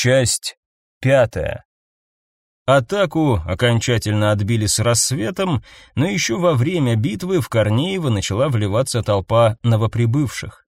Часть пятая. Атаку окончательно отбили с рассветом, но еще во время битвы в Корнеево начала вливаться толпа новоприбывших.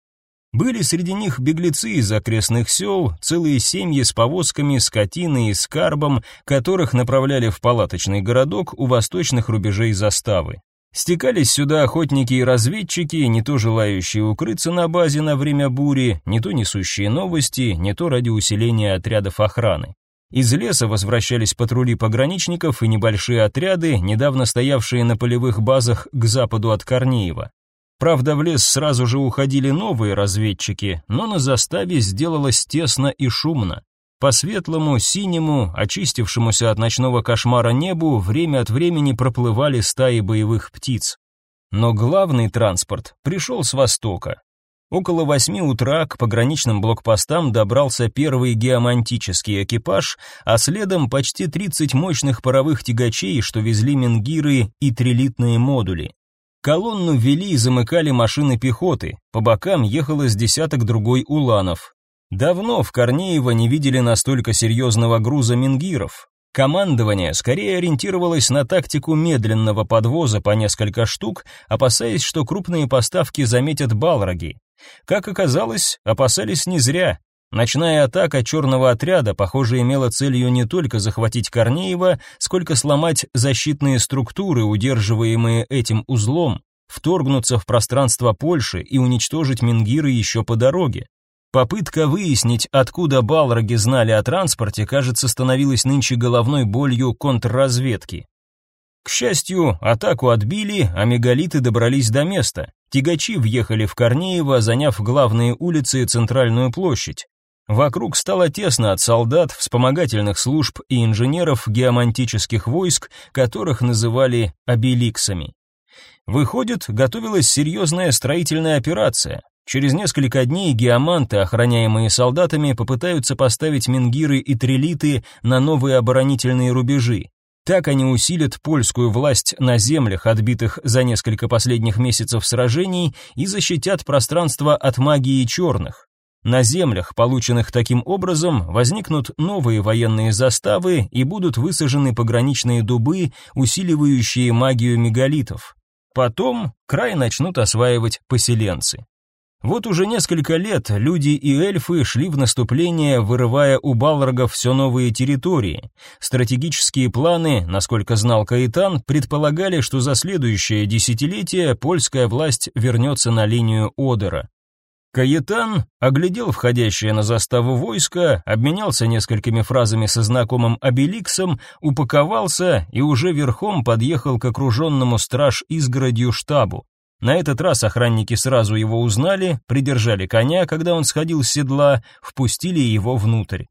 Были среди них беглецы из окрестных сел, целые семьи с повозками, скотиной и скарбом, которых направляли в палаточный городок у восточных рубежей заставы. Стекались сюда охотники и разведчики, не то желающие укрыться на базе на время бури, не то несущие новости, не то ради усиления отрядов охраны. Из леса возвращались патрули пограничников и небольшие отряды, недавно стоявшие на полевых базах к западу от Корнеева. Правда, в лес сразу же уходили новые разведчики, но на заставе сделалось тесно и шумно. По светлому, синему, очистившемуся от ночного кошмара небу время от времени проплывали стаи боевых птиц. Но главный транспорт пришел с востока. Около восьми утра к пограничным блокпостам добрался первый геомантический экипаж, а следом почти 30 мощных паровых тягачей, что везли менгиры и трилитные модули. Колонну вели и замыкали машины пехоты, по бокам ехало с десяток другой уланов. Давно в Корнеево не видели настолько серьезного груза мингиров. Командование скорее ориентировалось на тактику медленного подвоза по несколько штук, опасаясь, что крупные поставки заметят балроги. Как оказалось, опасались не зря. Ночная атака черного отряда, похоже, имела целью не только захватить Корнеева, сколько сломать защитные структуры, удерживаемые этим узлом, вторгнуться в пространство Польши и уничтожить Мингиры еще по дороге. Попытка выяснить, откуда балроги знали о транспорте, кажется, становилась нынче головной болью контрразведки. К счастью, атаку отбили, а мегалиты добрались до места. Тягачи въехали в Корнеево, заняв главные улицы и центральную площадь. Вокруг стало тесно от солдат, вспомогательных служб и инженеров геомантических войск, которых называли обеликсами. Выходит, готовилась серьезная строительная операция. Через несколько дней геоманты, охраняемые солдатами, попытаются поставить мингиры и трилиты на новые оборонительные рубежи. Так они усилят польскую власть на землях, отбитых за несколько последних месяцев сражений, и защитят пространство от магии черных. На землях, полученных таким образом, возникнут новые военные заставы и будут высажены пограничные дубы, усиливающие магию мегалитов. Потом край начнут осваивать поселенцы. Вот уже несколько лет люди и эльфы шли в наступление, вырывая у балрогов все новые территории. Стратегические планы, насколько знал Каитан, предполагали, что за следующее десятилетие польская власть вернется на линию Одера. Каетан оглядел входящее на заставу войско, обменялся несколькими фразами со знакомым Обеликсом, упаковался и уже верхом подъехал к окруженному страж изгородью штабу. На этот раз охранники сразу его узнали, придержали коня, когда он сходил с седла, впустили его внутрь.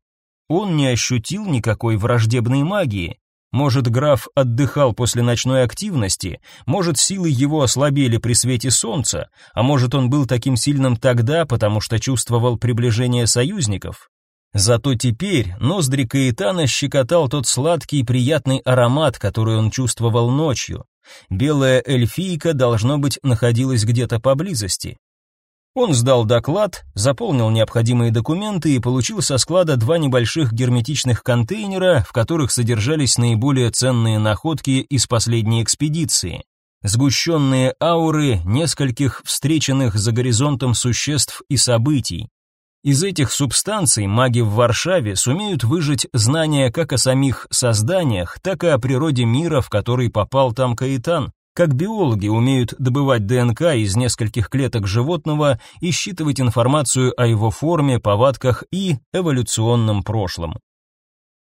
Он не ощутил никакой враждебной магии. Может, граф отдыхал после ночной активности, может, силы его ослабели при свете солнца, а может, он был таким сильным тогда, потому что чувствовал приближение союзников. Зато теперь ноздри Каэтана щекотал тот сладкий приятный аромат, который он чувствовал ночью. Белая эльфийка, должно быть, находилась где-то поблизости. Он сдал доклад, заполнил необходимые документы и получил со склада два небольших герметичных контейнера, в которых содержались наиболее ценные находки из последней экспедиции. Сгущенные ауры нескольких встреченных за горизонтом существ и событий. Из этих субстанций маги в Варшаве сумеют выжать знания как о самих созданиях, так и о природе мира, в который попал там Каитан. Как биологи умеют добывать ДНК из нескольких клеток животного и считывать информацию о его форме, повадках и эволюционном прошлом.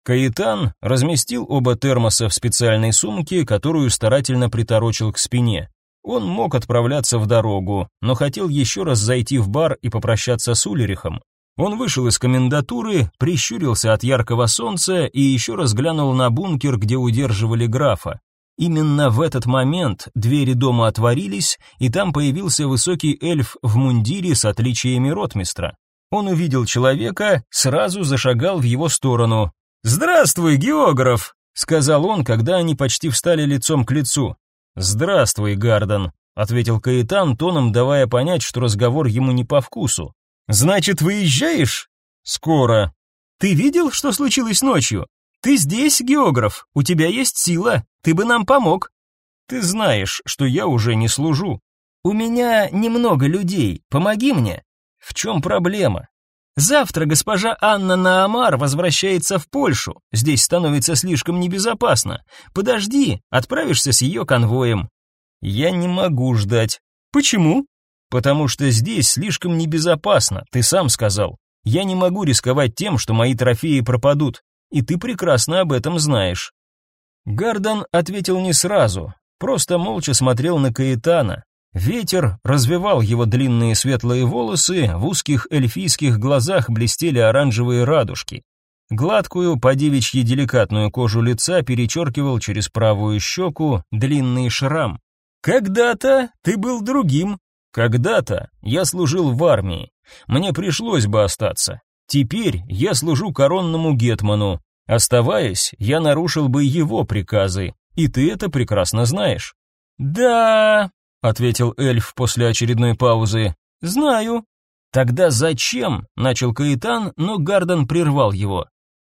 Каитан разместил оба термоса в специальной сумке, которую старательно приторочил к спине. Он мог отправляться в дорогу, но хотел еще раз зайти в бар и попрощаться с Улерихом. Он вышел из комендатуры, прищурился от яркого солнца и еще раз глянул на бункер, где удерживали графа. Именно в этот момент двери дома отворились, и там появился высокий эльф в мундире с отличиями ротмистра. Он увидел человека, сразу зашагал в его сторону. «Здравствуй, географ!» — сказал он, когда они почти встали лицом к лицу. «Здравствуй, Гарден», — ответил Каэтан, тоном давая понять, что разговор ему не по вкусу. «Значит, выезжаешь?» «Скоро». Ты видел, что случилось ночью? Ты здесь, географ, у тебя есть сила, ты бы нам помог. Ты знаешь, что я уже не служу. У меня немного людей, помоги мне. В чем проблема? Завтра госпожа Анна Наамар возвращается в Польшу. Здесь становится слишком небезопасно. Подожди, отправишься с ее конвоем. Я не могу ждать. Почему? Потому что здесь слишком небезопасно, ты сам сказал. Я не могу рисковать тем, что мои трофеи пропадут, и ты прекрасно об этом знаешь. Гардон ответил не сразу, просто молча смотрел на Каэтана. Ветер развевал его длинные светлые волосы, в узких эльфийских глазах блестели оранжевые радужки. Гладкую, по девичьи деликатную кожу лица перечеркивал через правую щеку длинный шрам. «Когда-то ты был другим. Когда-то я служил в армии. Мне пришлось бы остаться. Теперь я служу коронному гетману. Оставаясь, я нарушил бы его приказы, и ты это прекрасно знаешь». «Да», ответил эльф после очередной паузы. Знаю. Тогда зачем? начал Каитан, но Гарден прервал его.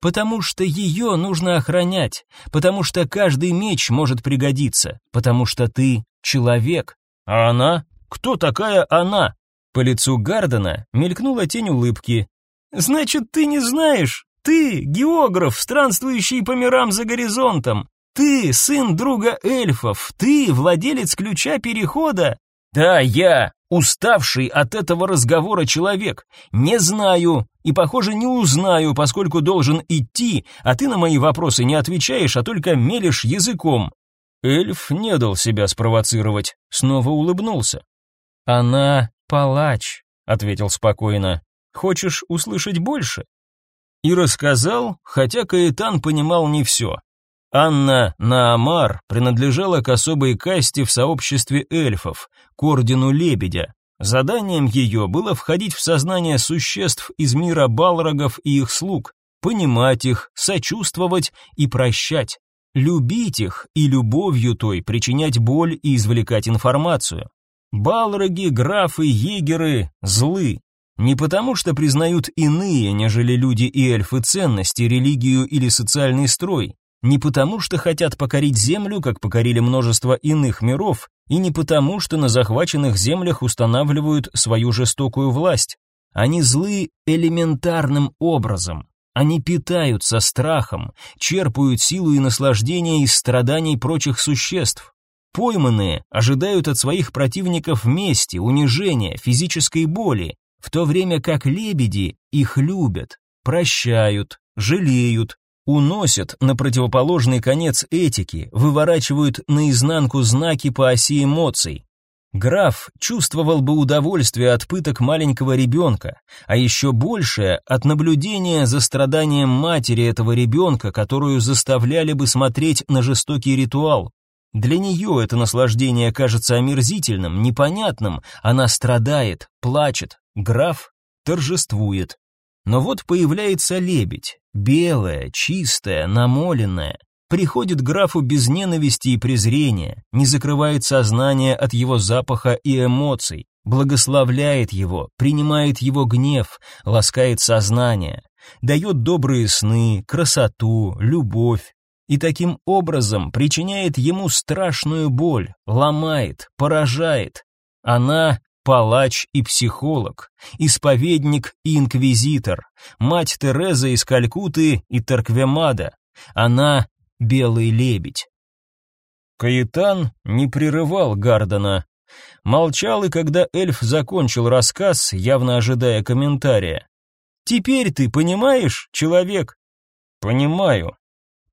Потому что ее нужно охранять, потому что каждый меч может пригодиться, потому что ты человек. А она? Кто такая она? По лицу Гардена мелькнула тень улыбки. Значит, ты не знаешь? Ты географ, странствующий по мирам за горизонтом. Ты сын друга эльфов, ты владелец ключа перехода. Да, я, уставший от этого разговора человек. Не знаю и, похоже, не узнаю, поскольку должен идти, а ты на мои вопросы не отвечаешь, а только мелешь языком. Эльф не дал себя спровоцировать, снова улыбнулся. Она палач, ответил спокойно. Хочешь услышать больше? И рассказал, хотя Каэтан понимал не все. Анна Наамар принадлежала к особой касте в сообществе эльфов, к ордену Лебедя. Заданием ее было входить в сознание существ из мира балрогов и их слуг, понимать их, сочувствовать и прощать, любить их и любовью той причинять боль и извлекать информацию. Балроги, графы, егеры злы, не потому что признают иные, нежели люди и эльфы ценности, религию или социальный строй, не потому, что хотят покорить Землю, как покорили множество иных миров, и не потому, что на захваченных землях устанавливают свою жестокую власть. Они злы элементарным образом. Они питаются страхом, черпают силу и наслаждение из страданий прочих существ. Пойманные ожидают от своих противников мести, унижения, физической боли, в то время как лебеди их любят, прощают, жалеют, уносят на противоположный конец этики, выворачивают наизнанку знаки по оси эмоций. Граф чувствовал бы удовольствие от пыток маленького ребенка, а еще большее от наблюдения за страданием матери этого ребенка, которую заставляли бы смотреть на жестокий ритуал. Для нее это наслаждение кажется омерзительным, непонятным, она страдает, плачет, граф торжествует. Но вот появляется лебедь, белая, чистая, намоленная, приходит графу без ненависти и презрения, не закрывает сознание от его запаха и эмоций, благословляет его, принимает его гнев, ласкает сознание, дает добрые сны, красоту, любовь, и таким образом причиняет ему страшную боль, ломает, поражает. Она палач и психолог, исповедник и инквизитор, мать Тереза из Калькуты и Тарквемада. Она белый лебедь. Каитан не прерывал Гардена. Молчал и когда эльф закончил рассказ, явно ожидая комментария. «Теперь ты понимаешь, человек?» «Понимаю.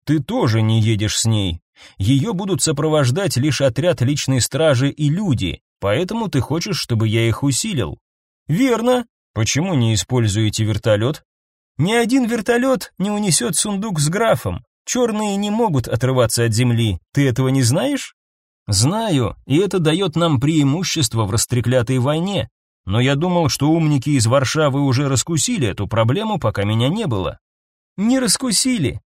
Ты тоже не едешь с ней. Ее будут сопровождать лишь отряд личной стражи и люди, Поэтому ты хочешь, чтобы я их усилил? Верно. Почему не используете вертолет? Ни один вертолет не унесет сундук с графом. Черные не могут отрываться от земли. Ты этого не знаешь? Знаю, и это дает нам преимущество в растреклятой войне. Но я думал, что умники из Варшавы уже раскусили эту проблему, пока меня не было. Не раскусили.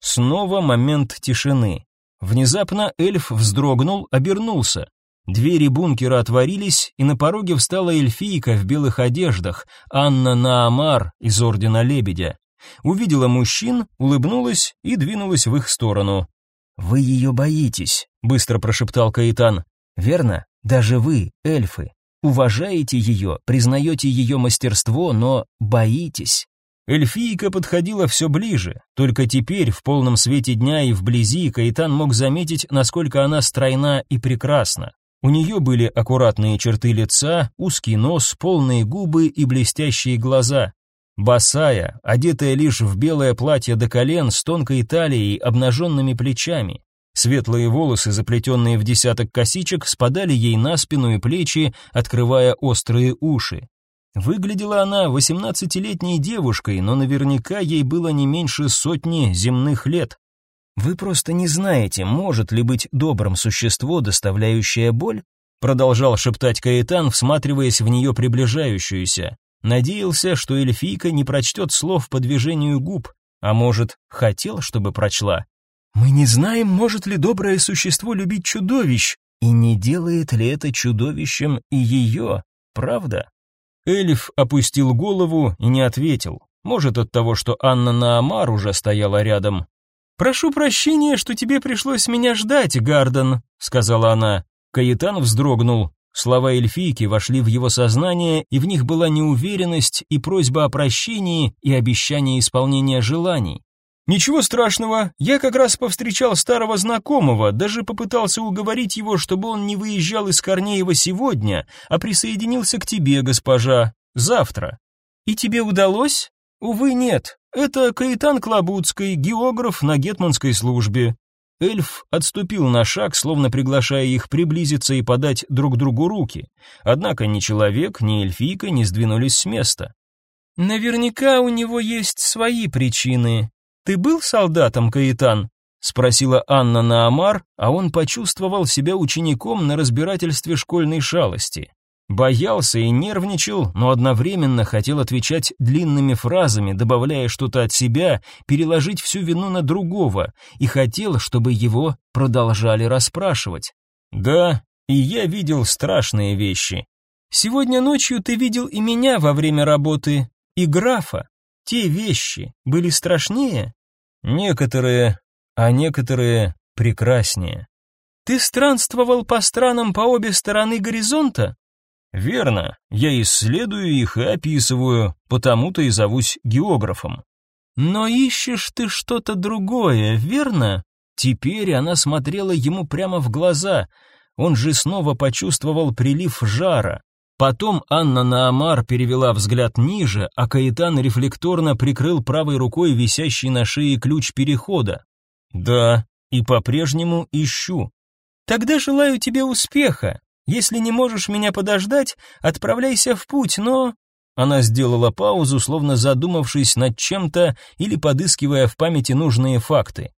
Снова момент тишины. Внезапно эльф вздрогнул, обернулся. Двери бункера отворились, и на пороге встала эльфийка в белых одеждах, Анна Наамар из Ордена Лебедя. увидела мужчин, улыбнулась и двинулась в их сторону. «Вы ее боитесь», — быстро прошептал Каитан. «Верно? Даже вы, эльфы. Уважаете ее, признаете ее мастерство, но боитесь». Эльфийка подходила все ближе, только теперь, в полном свете дня и вблизи, Каитан мог заметить, насколько она стройна и прекрасна. У нее были аккуратные черты лица, узкий нос, полные губы и блестящие глаза. Босая, одетая лишь в белое платье до колен с тонкой талией, обнаженными плечами. Светлые волосы, заплетенные в десяток косичек, спадали ей на спину и плечи, открывая острые уши. Выглядела она восемнадцатилетней девушкой, но наверняка ей было не меньше сотни земных лет. Вы просто не знаете, может ли быть добрым существо, доставляющее боль, продолжал шептать Каэтан, всматриваясь в нее приближающуюся. Надеялся, что эльфийка не прочтет слов по движению губ, а может, хотел, чтобы прочла. Мы не знаем, может ли доброе существо любить чудовищ, и не делает ли это чудовищем и ее, правда? Эльф опустил голову и не ответил. Может, от того, что Анна Наамар уже стояла рядом, «Прошу прощения, что тебе пришлось меня ждать, Гарден», — сказала она. Каэтан вздрогнул. Слова эльфийки вошли в его сознание, и в них была неуверенность и просьба о прощении и обещание исполнения желаний. «Ничего страшного, я как раз повстречал старого знакомого, даже попытался уговорить его, чтобы он не выезжал из Корнеева сегодня, а присоединился к тебе, госпожа, завтра. И тебе удалось?» «Увы, нет. Это Каитан Клабудский, географ на гетманской службе. Эльф отступил на шаг, словно приглашая их приблизиться и подать друг другу руки. Однако ни человек, ни эльфийка не сдвинулись с места. Наверняка у него есть свои причины. Ты был солдатом, Каитан? спросила Анна Наамар, а он почувствовал себя учеником на разбирательстве школьной шалости. Боялся и нервничал, но одновременно хотел отвечать длинными фразами, добавляя что-то от себя, переложить всю вину на другого, и хотел, чтобы его продолжали расспрашивать. «Да, и я видел страшные вещи. Сегодня ночью ты видел и меня во время работы, и графа. Те вещи были страшнее?» «Некоторые, а некоторые прекраснее». «Ты странствовал по странам по обе стороны горизонта?» Верно, я исследую их и описываю, потому-то и зовусь географом. Но ищешь ты что-то другое, верно? Теперь она смотрела ему прямо в глаза. Он же снова почувствовал прилив жара. Потом Анна Наамар перевела взгляд ниже, а Каитан рефлекторно прикрыл правой рукой висящий на шее ключ перехода. Да, и по-прежнему ищу. Тогда желаю тебе успеха. Если не можешь меня подождать, отправляйся в путь, но...» Она сделала паузу, словно задумавшись над чем-то или подыскивая в памяти нужные факты.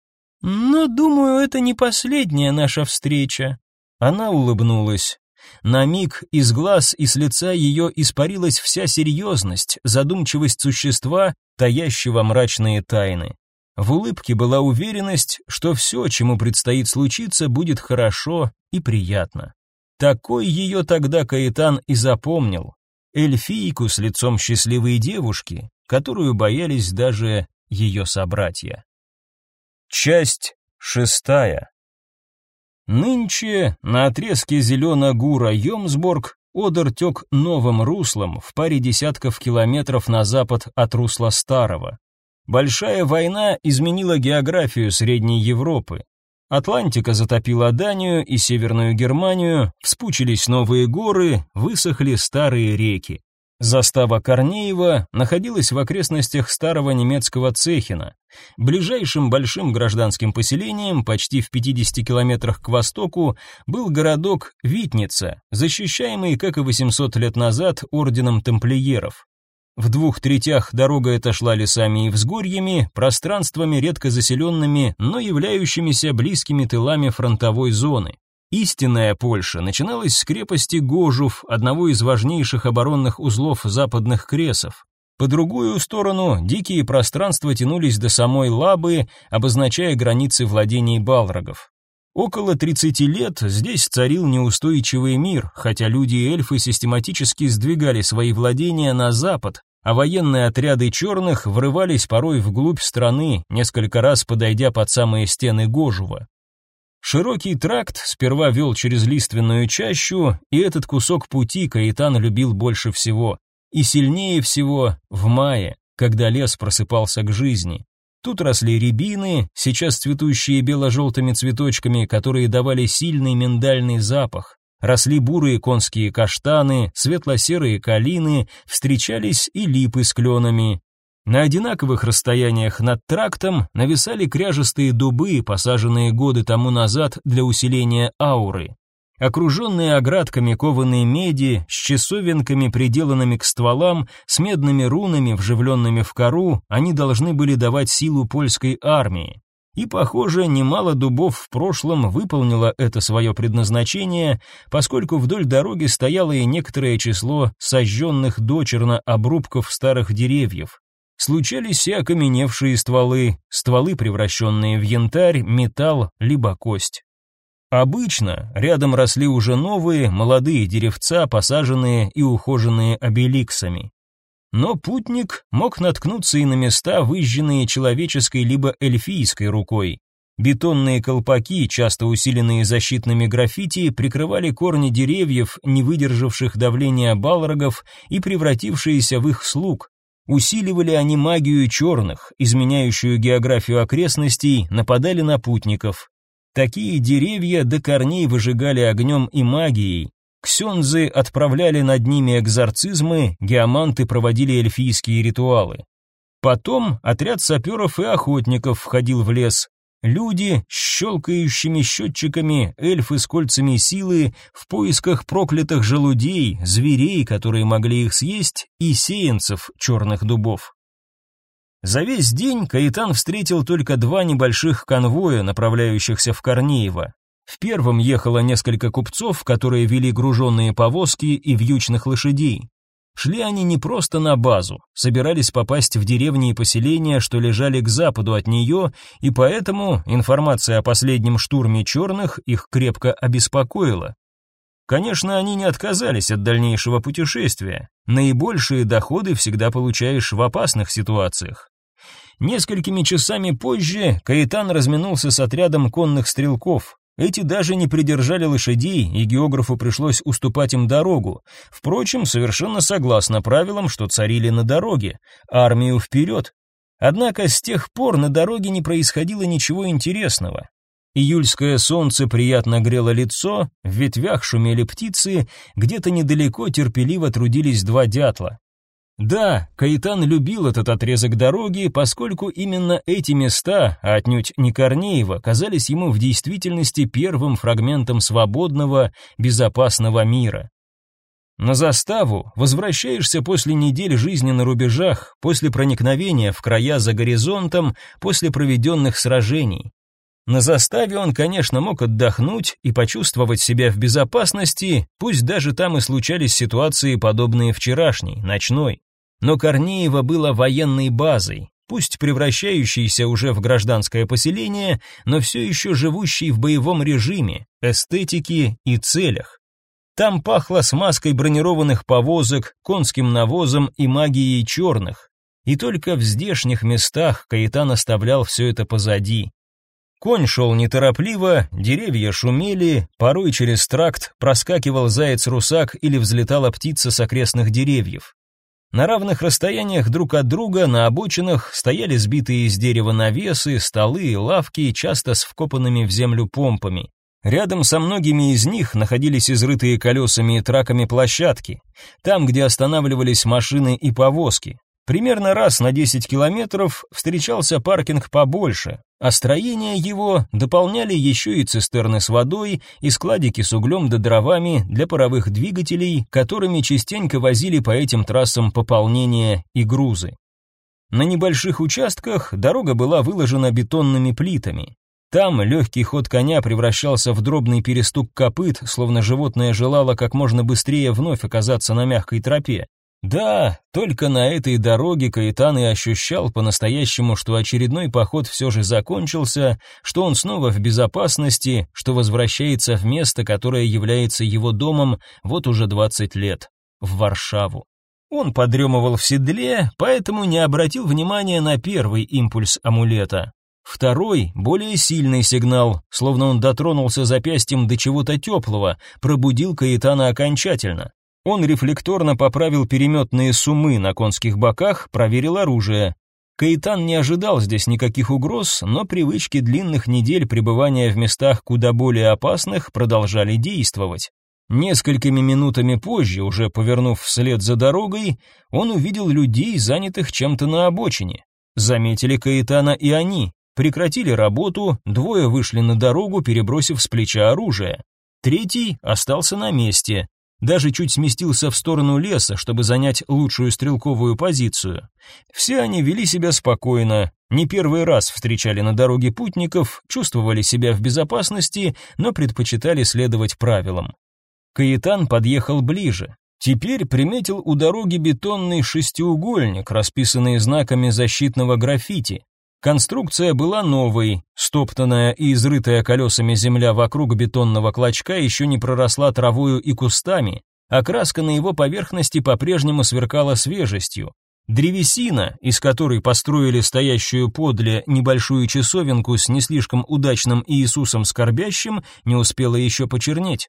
«Но, думаю, это не последняя наша встреча». Она улыбнулась. На миг из глаз и с лица ее испарилась вся серьезность, задумчивость существа, таящего мрачные тайны. В улыбке была уверенность, что все, чему предстоит случиться, будет хорошо и приятно. Такой ее тогда Каэтан и запомнил. Эльфийку с лицом счастливой девушки, которую боялись даже ее собратья. Часть шестая. Нынче на отрезке Зелено-Гура-Йомсборг Одер тек новым руслом в паре десятков километров на запад от русла Старого. Большая война изменила географию Средней Европы. Атлантика затопила Данию и Северную Германию, вспучились новые горы, высохли старые реки. Застава Корнеева находилась в окрестностях старого немецкого Цехина. Ближайшим большим гражданским поселением, почти в 50 километрах к востоку, был городок Витница, защищаемый, как и 800 лет назад, орденом тамплиеров. В двух третях дорога эта шла лесами и взгорьями, пространствами редко заселенными, но являющимися близкими тылами фронтовой зоны. Истинная Польша начиналась с крепости Гожув, одного из важнейших оборонных узлов западных кресов. По другую сторону дикие пространства тянулись до самой Лабы, обозначая границы владений Балрогов. Около 30 лет здесь царил неустойчивый мир, хотя люди и эльфы систематически сдвигали свои владения на запад, а военные отряды черных врывались порой вглубь страны, несколько раз подойдя под самые стены Гожува. Широкий тракт сперва вел через лиственную чащу, и этот кусок пути Каитан любил больше всего. И сильнее всего в мае, когда лес просыпался к жизни. Тут росли рябины, сейчас цветущие бело-желтыми цветочками, которые давали сильный миндальный запах. Росли бурые конские каштаны, светло-серые калины, встречались и липы с кленами. На одинаковых расстояниях над трактом нависали кряжестые дубы, посаженные годы тому назад для усиления ауры. Окруженные оградками кованой меди, с часовенками, приделанными к стволам, с медными рунами, вживленными в кору, они должны были давать силу польской армии. И, похоже, немало дубов в прошлом выполнило это свое предназначение, поскольку вдоль дороги стояло и некоторое число сожженных дочерно обрубков старых деревьев. Случались и окаменевшие стволы, стволы, превращенные в янтарь, металл, либо кость. Обычно рядом росли уже новые, молодые деревца, посаженные и ухоженные обеликсами. Но путник мог наткнуться и на места, выжженные человеческой либо эльфийской рукой. Бетонные колпаки, часто усиленные защитными граффити, прикрывали корни деревьев, не выдержавших давления балрогов и превратившиеся в их слуг, Усиливали они магию черных, изменяющую географию окрестностей, нападали на путников. Такие деревья до корней выжигали огнем и магией. Ксензы отправляли над ними экзорцизмы, геоманты проводили эльфийские ритуалы. Потом отряд саперов и охотников входил в лес, Люди с щелкающими счетчиками, эльфы с кольцами силы, в поисках проклятых желудей, зверей, которые могли их съесть, и сеянцев черных дубов. За весь день Каитан встретил только два небольших конвоя, направляющихся в Корнеево. В первом ехало несколько купцов, которые вели груженные повозки и вьючных лошадей. Шли они не просто на базу, собирались попасть в деревни и поселения, что лежали к западу от нее, и поэтому информация о последнем штурме черных их крепко обеспокоила. Конечно, они не отказались от дальнейшего путешествия. Наибольшие доходы всегда получаешь в опасных ситуациях. Несколькими часами позже Каитан разминулся с отрядом конных стрелков. Эти даже не придержали лошадей, и географу пришлось уступать им дорогу. Впрочем, совершенно согласно правилам, что царили на дороге. Армию вперед. Однако с тех пор на дороге не происходило ничего интересного. Июльское солнце приятно грело лицо, в ветвях шумели птицы, где-то недалеко терпеливо трудились два дятла. Да, Каитан любил этот отрезок дороги, поскольку именно эти места, а отнюдь не Корнеева, казались ему в действительности первым фрагментом свободного, безопасного мира. На заставу возвращаешься после недель жизни на рубежах, после проникновения в края за горизонтом, после проведенных сражений. На заставе он, конечно, мог отдохнуть и почувствовать себя в безопасности, пусть даже там и случались ситуации, подобные вчерашней, ночной. Но Корнеево было военной базой, пусть превращающейся уже в гражданское поселение, но все еще живущей в боевом режиме, эстетике и целях. Там пахло смазкой бронированных повозок, конским навозом и магией черных. И только в здешних местах Каитан оставлял все это позади. Конь шел неторопливо, деревья шумели, порой через тракт проскакивал заяц-русак или взлетала птица с окрестных деревьев. На равных расстояниях друг от друга на обочинах стояли сбитые из дерева навесы, столы и лавки, часто с вкопанными в землю помпами. Рядом со многими из них находились изрытые колесами и траками площадки, там, где останавливались машины и повозки. Примерно раз на 10 километров встречался паркинг побольше, а строение его дополняли еще и цистерны с водой и складики с углем да дровами для паровых двигателей, которыми частенько возили по этим трассам пополнения и грузы. На небольших участках дорога была выложена бетонными плитами. Там легкий ход коня превращался в дробный перестук копыт, словно животное желало как можно быстрее вновь оказаться на мягкой тропе. Да, только на этой дороге Каэтан и ощущал по-настоящему, что очередной поход все же закончился, что он снова в безопасности, что возвращается в место, которое является его домом вот уже 20 лет, в Варшаву. Он подремывал в седле, поэтому не обратил внимания на первый импульс амулета. Второй, более сильный сигнал, словно он дотронулся запястьем до чего-то теплого, пробудил Каэтана окончательно. Он рефлекторно поправил переметные суммы на конских боках, проверил оружие. Каэтан не ожидал здесь никаких угроз, но привычки длинных недель пребывания в местах куда более опасных продолжали действовать. Несколькими минутами позже, уже повернув вслед за дорогой, он увидел людей, занятых чем-то на обочине. Заметили Каэтана и они, прекратили работу, двое вышли на дорогу, перебросив с плеча оружие. Третий остался на месте, даже чуть сместился в сторону леса, чтобы занять лучшую стрелковую позицию. Все они вели себя спокойно, не первый раз встречали на дороге путников, чувствовали себя в безопасности, но предпочитали следовать правилам. Каэтан подъехал ближе. Теперь приметил у дороги бетонный шестиугольник, расписанный знаками защитного граффити. Конструкция была новой, стоптанная и изрытая колесами земля вокруг бетонного клочка еще не проросла травою и кустами, а краска на его поверхности по-прежнему сверкала свежестью. Древесина, из которой построили стоящую подле небольшую часовенку с не слишком удачным Иисусом скорбящим, не успела еще почернеть.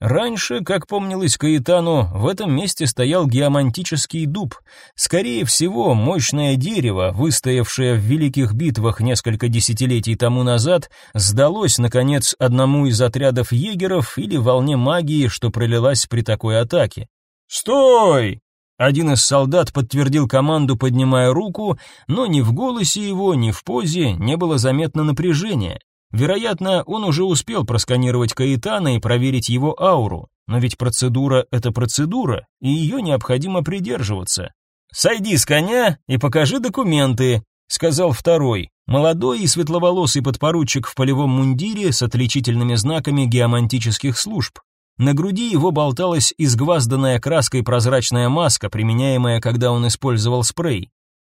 Раньше, как помнилось Каэтану, в этом месте стоял геомантический дуб. Скорее всего, мощное дерево, выстоявшее в великих битвах несколько десятилетий тому назад, сдалось, наконец, одному из отрядов егеров или волне магии, что пролилась при такой атаке. «Стой!» Один из солдат подтвердил команду, поднимая руку, но ни в голосе его, ни в позе не было заметно напряжения. Вероятно, он уже успел просканировать Каэтана и проверить его ауру, но ведь процедура — это процедура, и ее необходимо придерживаться. «Сойди с коня и покажи документы», — сказал второй, молодой и светловолосый подпоручик в полевом мундире с отличительными знаками геомантических служб. На груди его болталась изгвазданная краской прозрачная маска, применяемая, когда он использовал спрей.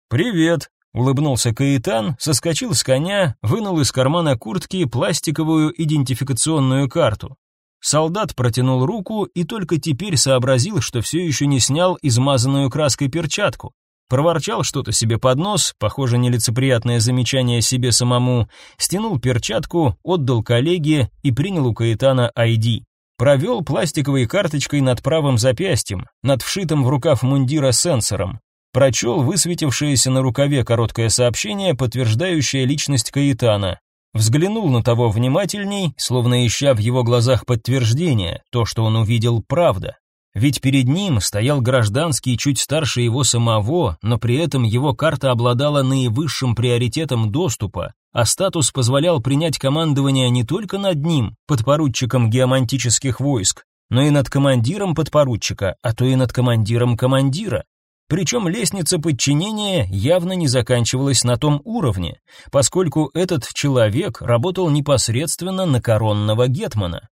«Привет», Улыбнулся Каитан, соскочил с коня, вынул из кармана куртки пластиковую идентификационную карту. Солдат протянул руку и только теперь сообразил, что все еще не снял измазанную краской перчатку. Проворчал что-то себе под нос, похоже, нелицеприятное замечание себе самому, стянул перчатку, отдал коллеге и принял у Каэтана ID. Провел пластиковой карточкой над правым запястьем, над вшитым в рукав мундира сенсором прочел высветившееся на рукаве короткое сообщение, подтверждающее личность Каитана. Взглянул на того внимательней, словно ища в его глазах подтверждение, то, что он увидел, правда. Ведь перед ним стоял гражданский чуть старше его самого, но при этом его карта обладала наивысшим приоритетом доступа, а статус позволял принять командование не только над ним, подпоручиком геомантических войск, но и над командиром подпоручика, а то и над командиром командира. Причем лестница подчинения явно не заканчивалась на том уровне, поскольку этот человек работал непосредственно на коронного гетмана.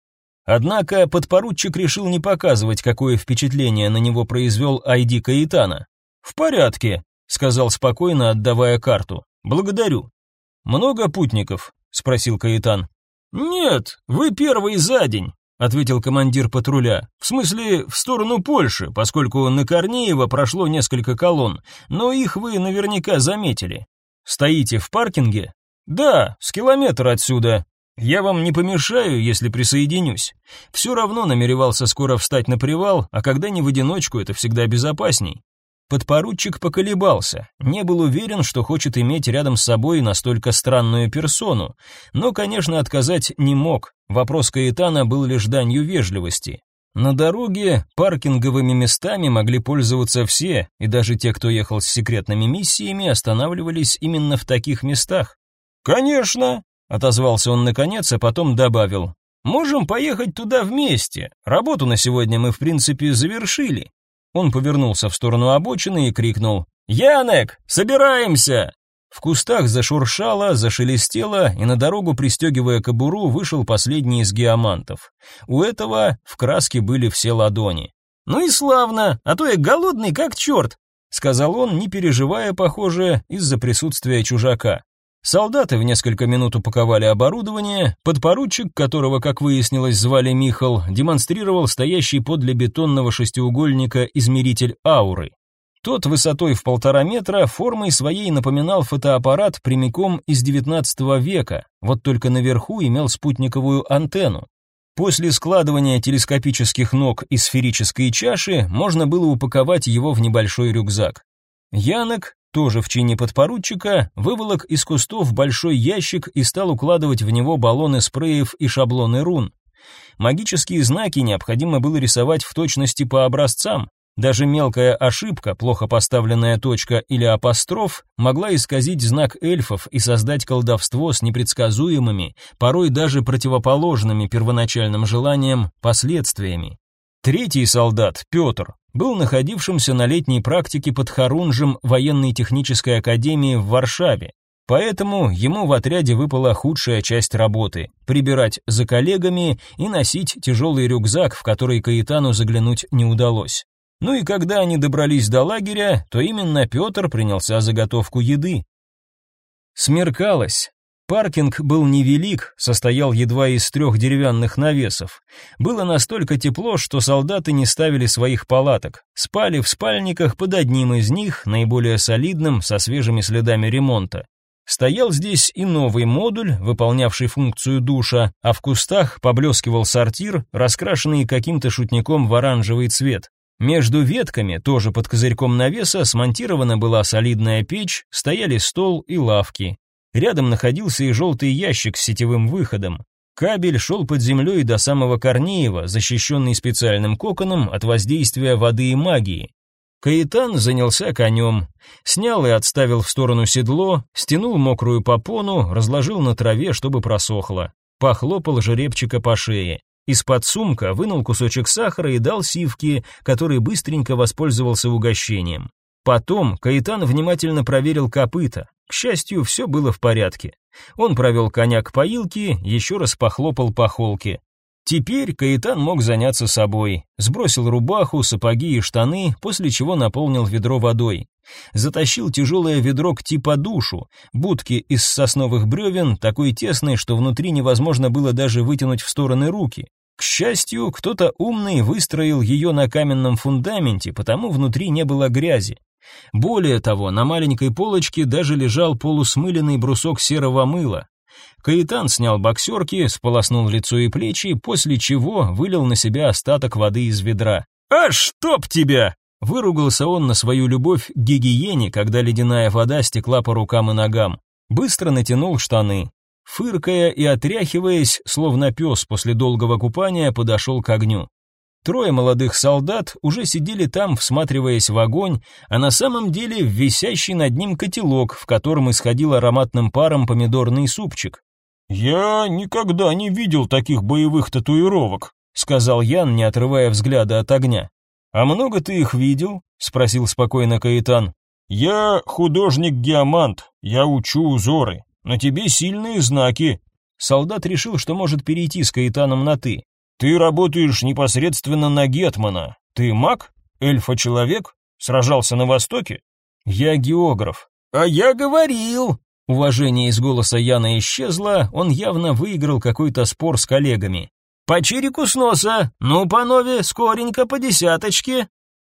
Однако подпоручик решил не показывать, какое впечатление на него произвел Айди Каитана. «В порядке», — сказал спокойно, отдавая карту. «Благодарю». «Много путников?» — спросил Каитан. «Нет, вы первый за день ответил командир патруля. В смысле, в сторону Польши, поскольку на Корнеево прошло несколько колонн, но их вы наверняка заметили. Стоите в паркинге? Да, с километра отсюда. Я вам не помешаю, если присоединюсь. Все равно намеревался скоро встать на привал, а когда не в одиночку, это всегда безопасней. Подпоручик поколебался, не был уверен, что хочет иметь рядом с собой настолько странную персону, но, конечно, отказать не мог. Вопрос Каэтана был лишь данью вежливости. На дороге паркинговыми местами могли пользоваться все, и даже те, кто ехал с секретными миссиями, останавливались именно в таких местах. «Конечно», — отозвался он наконец, а потом добавил, «можем поехать туда вместе. Работу на сегодня мы, в принципе, завершили. Он повернулся в сторону обочины и крикнул «Янек, собираемся!» В кустах зашуршало, зашелестело, и на дорогу, пристегивая кобуру, вышел последний из геомантов. У этого в краске были все ладони. «Ну и славно, а то я голодный как черт», — сказал он, не переживая, похоже, из-за присутствия чужака. Солдаты в несколько минут упаковали оборудование, подпоручик, которого, как выяснилось, звали Михал, демонстрировал стоящий подле бетонного шестиугольника измеритель ауры. Тот высотой в полтора метра формой своей напоминал фотоаппарат прямиком из XIX века, вот только наверху имел спутниковую антенну. После складывания телескопических ног и сферической чаши можно было упаковать его в небольшой рюкзак. Янок, тоже в чине подпоручика, выволок из кустов большой ящик и стал укладывать в него баллоны спреев и шаблоны рун. Магические знаки необходимо было рисовать в точности по образцам, даже мелкая ошибка, плохо поставленная точка или апостроф, могла исказить знак эльфов и создать колдовство с непредсказуемыми, порой даже противоположными первоначальным желаниям, последствиями. Третий солдат, Петр, был находившимся на летней практике под Харунжем военной технической академии в Варшаве. Поэтому ему в отряде выпала худшая часть работы – прибирать за коллегами и носить тяжелый рюкзак, в который Каэтану заглянуть не удалось. Ну и когда они добрались до лагеря, то именно Петр принялся заготовку еды. Смеркалось. Паркинг был невелик, состоял едва из трех деревянных навесов. Было настолько тепло, что солдаты не ставили своих палаток. Спали в спальниках под одним из них, наиболее солидным, со свежими следами ремонта. Стоял здесь и новый модуль, выполнявший функцию душа, а в кустах поблескивал сортир, раскрашенный каким-то шутником в оранжевый цвет. Между ветками, тоже под козырьком навеса, смонтирована была солидная печь, стояли стол и лавки. Рядом находился и желтый ящик с сетевым выходом. Кабель шел под землей до самого Корнеева, защищенный специальным коконом от воздействия воды и магии. Каэтан занялся конем, снял и отставил в сторону седло, стянул мокрую попону, разложил на траве, чтобы просохло. Похлопал жеребчика по шее. Из-под сумка вынул кусочек сахара и дал Сивке, который быстренько воспользовался угощением. Потом Каитан внимательно проверил копыта. К счастью, все было в порядке. Он провел коня к поилке, еще раз похлопал по холке. Теперь Каитан мог заняться собой. Сбросил рубаху, сапоги и штаны, после чего наполнил ведро водой. Затащил тяжелое ведро к типа душу, будки из сосновых бревен, такой тесной, что внутри невозможно было даже вытянуть в стороны руки. К счастью, кто-то умный выстроил ее на каменном фундаменте, потому внутри не было грязи. Более того, на маленькой полочке даже лежал полусмыленный брусок серого мыла. Каитан снял боксерки, сполоснул лицо и плечи, после чего вылил на себя остаток воды из ведра. «А чтоб тебя!» Выругался он на свою любовь к гигиене, когда ледяная вода стекла по рукам и ногам. Быстро натянул штаны. Фыркая и отряхиваясь, словно пес после долгого купания, подошел к огню. Трое молодых солдат уже сидели там, всматриваясь в огонь, а на самом деле в висящий над ним котелок, в котором исходил ароматным паром помидорный супчик. «Я никогда не видел таких боевых татуировок», — сказал Ян, не отрывая взгляда от огня. «А много ты их видел?» — спросил спокойно Каэтан. «Я художник-геомант, я учу узоры. На тебе сильные знаки. Солдат решил, что может перейти с Каэтаном на «ты». Ты работаешь непосредственно на Гетмана. Ты маг? Эльфа-человек? Сражался на Востоке? Я географ. А я говорил. Уважение из голоса Яна исчезло, он явно выиграл какой-то спор с коллегами. По чирику с носа. Ну, панове, скоренько по десяточке.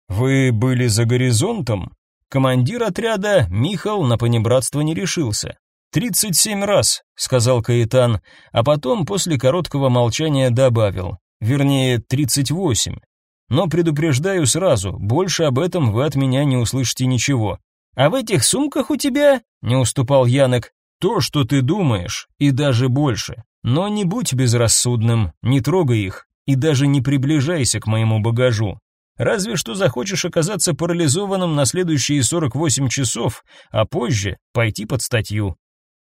Вы были за горизонтом? Командир отряда Михал на понебратство не решился. «Тридцать семь раз», — сказал Каэтан, а потом после короткого молчания добавил, вернее, тридцать восемь. Но предупреждаю сразу, больше об этом вы от меня не услышите ничего. А в этих сумках у тебя, не уступал Янок, то, что ты думаешь, и даже больше. Но не будь безрассудным, не трогай их и даже не приближайся к моему багажу. Разве что захочешь оказаться парализованным на следующие 48 часов, а позже пойти под статью.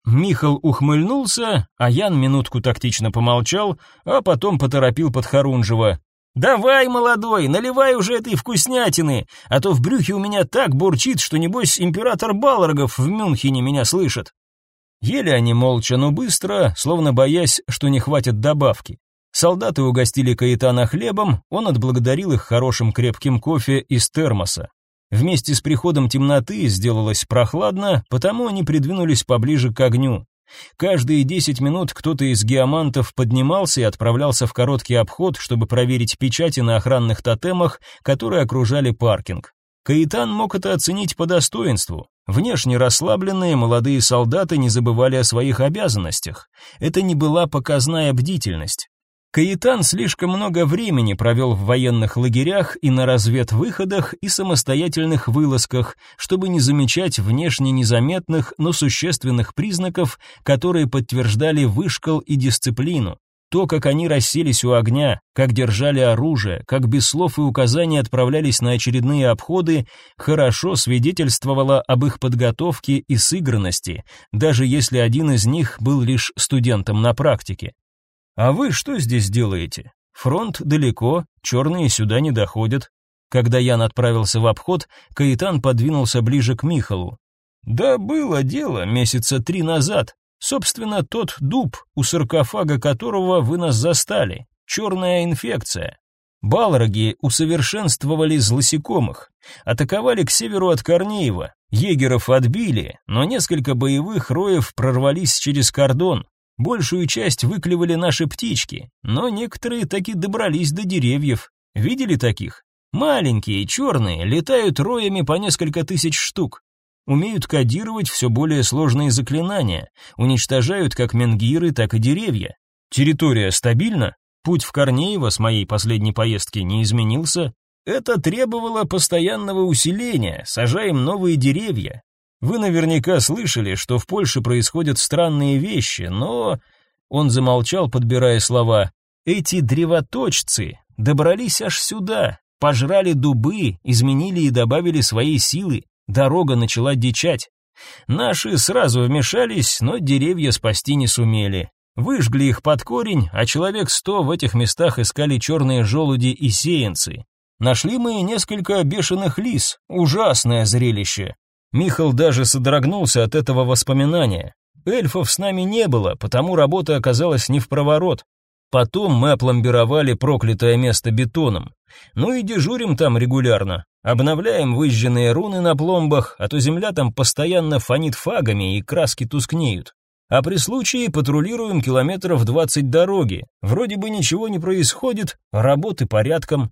Михал ухмыльнулся, а Ян минутку тактично помолчал, а потом поторопил Подхорунжева. «Давай, молодой, наливай уже этой вкуснятины, а то в брюхе у меня так бурчит, что, небось, император Балрогов в Мюнхене меня слышит». Ели они молча, но быстро, словно боясь, что не хватит добавки. Солдаты угостили Каэтана хлебом, он отблагодарил их хорошим крепким кофе из термоса. Вместе с приходом темноты сделалось прохладно, потому они придвинулись поближе к огню. Каждые десять минут кто-то из геомантов поднимался и отправлялся в короткий обход, чтобы проверить печати на охранных тотемах, которые окружали паркинг. Каитан мог это оценить по достоинству. Внешне расслабленные молодые солдаты не забывали о своих обязанностях. Это не была показная бдительность. Каитан слишком много времени провел в военных лагерях и на разведвыходах и самостоятельных вылазках, чтобы не замечать внешне незаметных, но существенных признаков, которые подтверждали вышкал и дисциплину. То, как они расселись у огня, как держали оружие, как без слов и указаний отправлялись на очередные обходы, хорошо свидетельствовало об их подготовке и сыгранности, даже если один из них был лишь студентом на практике. А вы что здесь делаете? Фронт далеко, черные сюда не доходят. Когда Ян отправился в обход, Каитан подвинулся ближе к Михалу. Да было дело месяца три назад. Собственно, тот дуб, у саркофага которого вы нас застали. Черная инфекция. Балроги усовершенствовали злосекомых. Атаковали к северу от Корнеева. Егеров отбили, но несколько боевых роев прорвались через кордон. Большую часть выклевали наши птички, но некоторые таки добрались до деревьев. Видели таких? Маленькие, черные, летают роями по несколько тысяч штук умеют кодировать все более сложные заклинания, уничтожают как менгиры, так и деревья. Территория стабильна, путь в Корнеево с моей последней поездки не изменился. Это требовало постоянного усиления, сажаем новые деревья. Вы наверняка слышали, что в Польше происходят странные вещи, но... Он замолчал, подбирая слова. Эти древоточцы добрались аж сюда, пожрали дубы, изменили и добавили свои силы, Дорога начала дичать. Наши сразу вмешались, но деревья спасти не сумели. Выжгли их под корень, а человек сто в этих местах искали черные желуди и сеянцы. Нашли мы несколько бешеных лис, ужасное зрелище. Михал даже содрогнулся от этого воспоминания. Эльфов с нами не было, потому работа оказалась не в проворот. Потом мы опломбировали проклятое место бетоном. Ну и дежурим там регулярно. Обновляем выжженные руны на пломбах, а то земля там постоянно фонит фагами и краски тускнеют. А при случае патрулируем километров двадцать дороги. Вроде бы ничего не происходит, работы порядком.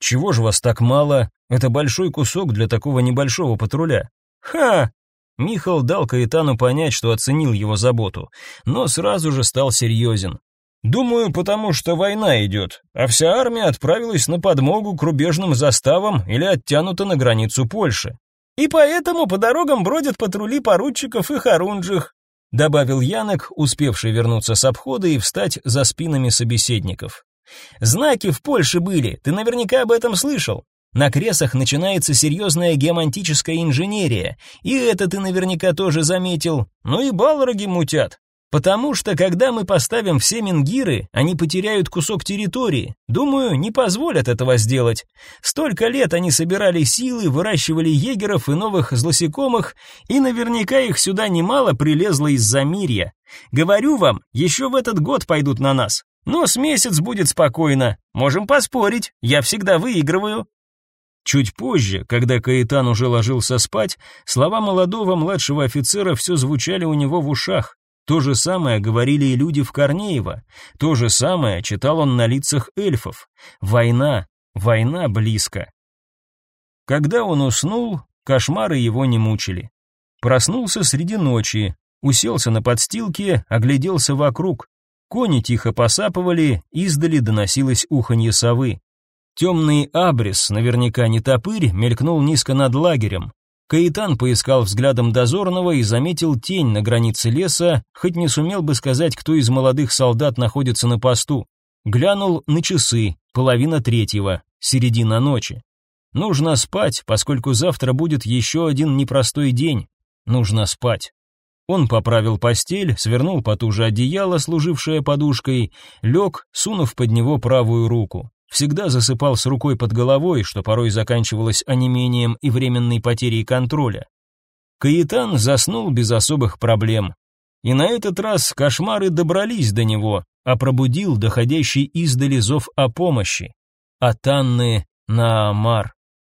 Чего же вас так мало? Это большой кусок для такого небольшого патруля. Ха! Михал дал Каэтану понять, что оценил его заботу, но сразу же стал серьезен. Думаю, потому что война идет, а вся армия отправилась на подмогу к рубежным заставам или оттянута на границу Польши. И поэтому по дорогам бродят патрули поручиков и хорунжих, добавил Янок, успевший вернуться с обхода и встать за спинами собеседников. Знаки в Польше были, ты наверняка об этом слышал. На кресах начинается серьезная геомантическая инженерия, и это ты наверняка тоже заметил. Ну и балроги мутят. Потому что, когда мы поставим все мингиры, они потеряют кусок территории. Думаю, не позволят этого сделать. Столько лет они собирали силы, выращивали егеров и новых злосекомых, и наверняка их сюда немало прилезло из-за мирья. Говорю вам, еще в этот год пойдут на нас. Но с месяц будет спокойно. Можем поспорить, я всегда выигрываю. Чуть позже, когда Каэтан уже ложился спать, слова молодого младшего офицера все звучали у него в ушах. То же самое говорили и люди в Корнеево. То же самое читал он на лицах эльфов. Война, война близко. Когда он уснул, кошмары его не мучили. Проснулся среди ночи, уселся на подстилке, огляделся вокруг. Кони тихо посапывали, издали доносилось уханье совы. Темный абрис, наверняка не топырь, мелькнул низко над лагерем. Каитан поискал взглядом дозорного и заметил тень на границе леса, хоть не сумел бы сказать, кто из молодых солдат находится на посту. Глянул на часы, половина третьего, середина ночи. Нужно спать, поскольку завтра будет еще один непростой день. Нужно спать. Он поправил постель, свернул потуже одеяло, служившее подушкой, лег, сунув под него правую руку. Всегда засыпал с рукой под головой, что порой заканчивалось онемением и временной потерей контроля. Каитан заснул без особых проблем. И на этот раз кошмары добрались до него, а пробудил доходящий издали зов о помощи. От Анны на Амар.